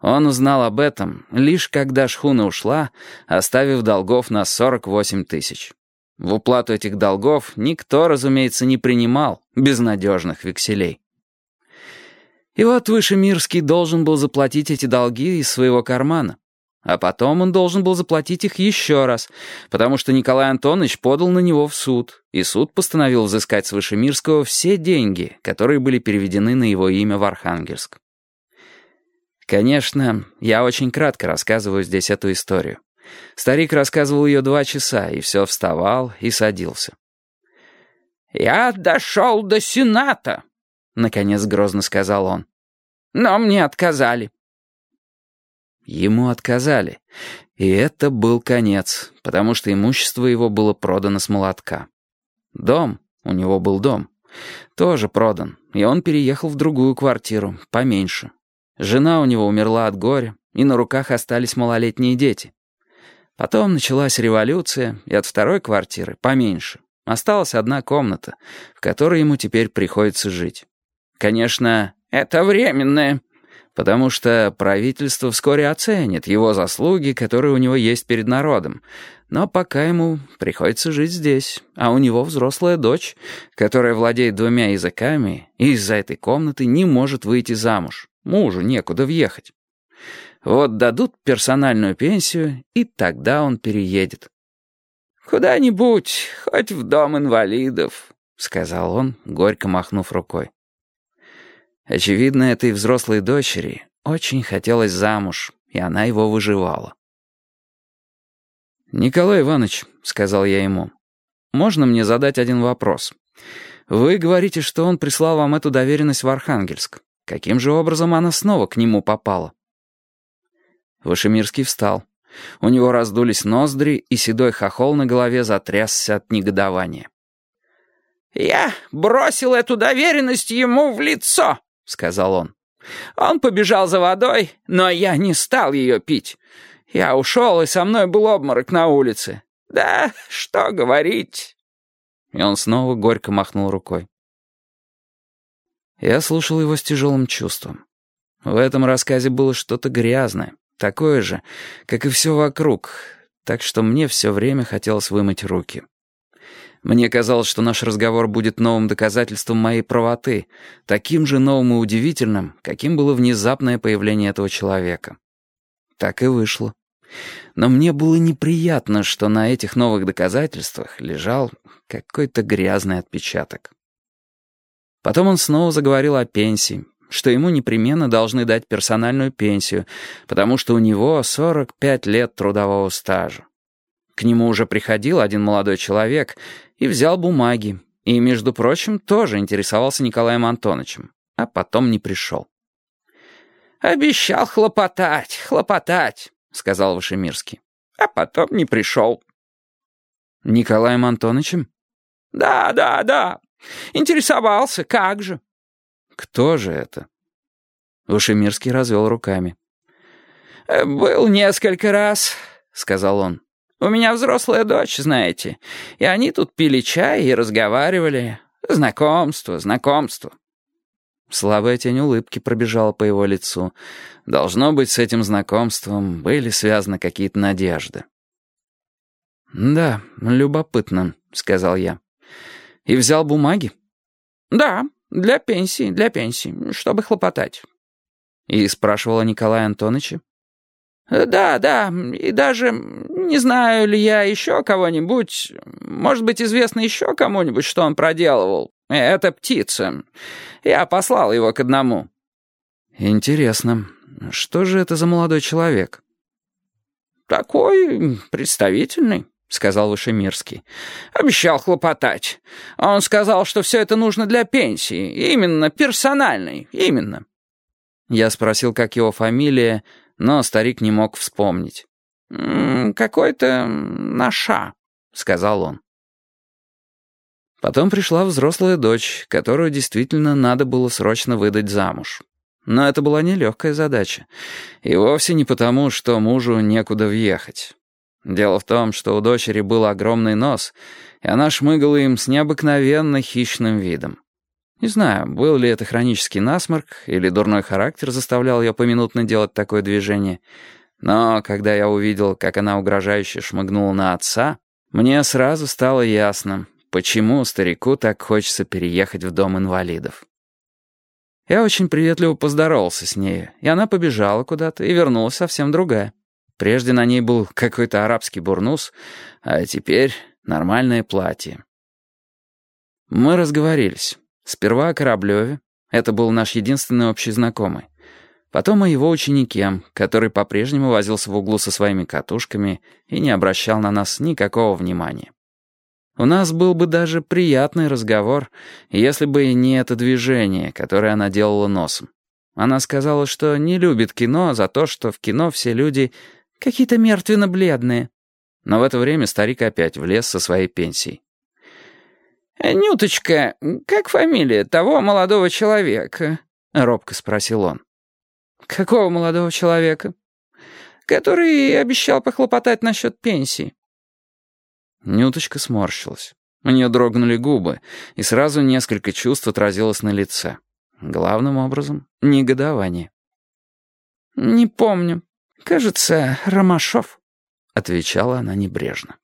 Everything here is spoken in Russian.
Он узнал об этом, лишь когда шхуна ушла, оставив долгов на 48 тысяч. В уплату этих долгов никто, разумеется, не принимал безнадежных векселей. И вот Вышемирский должен был заплатить эти долги из своего кармана. А потом он должен был заплатить их еще раз, потому что Николай Антонович подал на него в суд, и суд постановил взыскать с Вышемирского все деньги, которые были переведены на его имя в Архангельск. Конечно, я очень кратко рассказываю здесь эту историю. Старик рассказывал ее два часа, и все вставал и садился. «Я дошел до Сената», — наконец грозно сказал он. «Но мне отказали». Ему отказали, и это был конец, потому что имущество его было продано с молотка. Дом, у него был дом, тоже продан, и он переехал в другую квартиру, поменьше. Жена у него умерла от горя, и на руках остались малолетние дети. Потом началась революция, и от второй квартиры, поменьше, осталась одна комната, в которой ему теперь приходится жить. Конечно, это временное, потому что правительство вскоре оценит его заслуги, которые у него есть перед народом. Но пока ему приходится жить здесь, а у него взрослая дочь, которая владеет двумя языками и из-за этой комнаты не может выйти замуж. Мужу некуда въехать. Вот дадут персональную пенсию, и тогда он переедет. «Куда-нибудь, хоть в дом инвалидов», — сказал он, горько махнув рукой. Очевидно, этой взрослой дочери очень хотелось замуж, и она его выживала. «Николай Иванович», — сказал я ему, — «можно мне задать один вопрос? Вы говорите, что он прислал вам эту доверенность в Архангельск. Каким же образом она снова к нему попала? Вашемирский встал. У него раздулись ноздри, и седой хохол на голове затрясся от негодования. «Я бросил эту доверенность ему в лицо», — сказал он. «Он побежал за водой, но я не стал ее пить. Я ушел, и со мной был обморок на улице. Да, что говорить». И он снова горько махнул рукой. Я слушал его с тяжелым чувством. В этом рассказе было что-то грязное, такое же, как и все вокруг, так что мне все время хотелось вымыть руки. Мне казалось, что наш разговор будет новым доказательством моей правоты, таким же новым и удивительным, каким было внезапное появление этого человека. Так и вышло. Но мне было неприятно, что на этих новых доказательствах лежал какой-то грязный отпечаток. Потом он снова заговорил о пенсии, что ему непременно должны дать персональную пенсию, потому что у него 45 лет трудового стажа. К нему уже приходил один молодой человек и взял бумаги, и, между прочим, тоже интересовался Николаем Антоновичем, а потом не пришел. «Обещал хлопотать, хлопотать», — сказал Вашемирский, а потом не пришел. «Николаем Антоновичем?» «Да, да, да. Интересовался, как же». «Кто же это?» Ушемирский развел руками. «Э, «Был несколько раз», — сказал он. «У меня взрослая дочь, знаете, и они тут пили чай и разговаривали. Знакомство, знакомство». Слабая тень улыбки пробежала по его лицу. Должно быть, с этим знакомством были связаны какие-то надежды. «Да, любопытно», — сказал я. И взял бумаги? Да, для пенсии, для пенсии, чтобы хлопотать. И спрашивала Николая Антоновича? «Да, да, и даже не знаю ли я еще кого-нибудь, может быть, известно еще кому-нибудь, что он проделывал. Это птица. Я послал его к одному». «Интересно, что же это за молодой человек?» «Такой представительный». — сказал Вышемирский. «Обещал хлопотать. Он сказал, что все это нужно для пенсии. Именно, персональной, именно». Я спросил, как его фамилия, но старик не мог вспомнить. «Какой-то Наша», — сказал он. Потом пришла взрослая дочь, которую действительно надо было срочно выдать замуж. Но это была нелегкая задача. И вовсе не потому, что мужу некуда въехать. Дело в том, что у дочери был огромный нос, и она шмыгала им с необыкновенно хищным видом. Не знаю, был ли это хронический насморк или дурной характер заставлял ее поминутно делать такое движение, но когда я увидел, как она угрожающе шмыгнула на отца, мне сразу стало ясно, почему старику так хочется переехать в дом инвалидов. Я очень приветливо поздоровался с ней, и она побежала куда-то и вернулась совсем другая. Прежде на ней был какой-то арабский бурнус, а теперь нормальное платье. Мы разговорились. Сперва о Кораблеве. Это был наш единственный общий знакомый. Потом о его ученике, который по-прежнему возился в углу со своими катушками и не обращал на нас никакого внимания. У нас был бы даже приятный разговор, если бы не это движение, которое она делала носом. Она сказала, что не любит кино за то, что в кино все люди какие-то мертвенно-бледные. Но в это время старик опять влез со своей пенсией. «Нюточка, как фамилия того молодого человека?» — робко спросил он. «Какого молодого человека?» «Который обещал похлопотать насчет пенсии». Нюточка сморщилась. У нее дрогнули губы, и сразу несколько чувств отразилось на лице. Главным образом — негодование. «Не помню. Кажется, Ромашов», — отвечала она небрежно.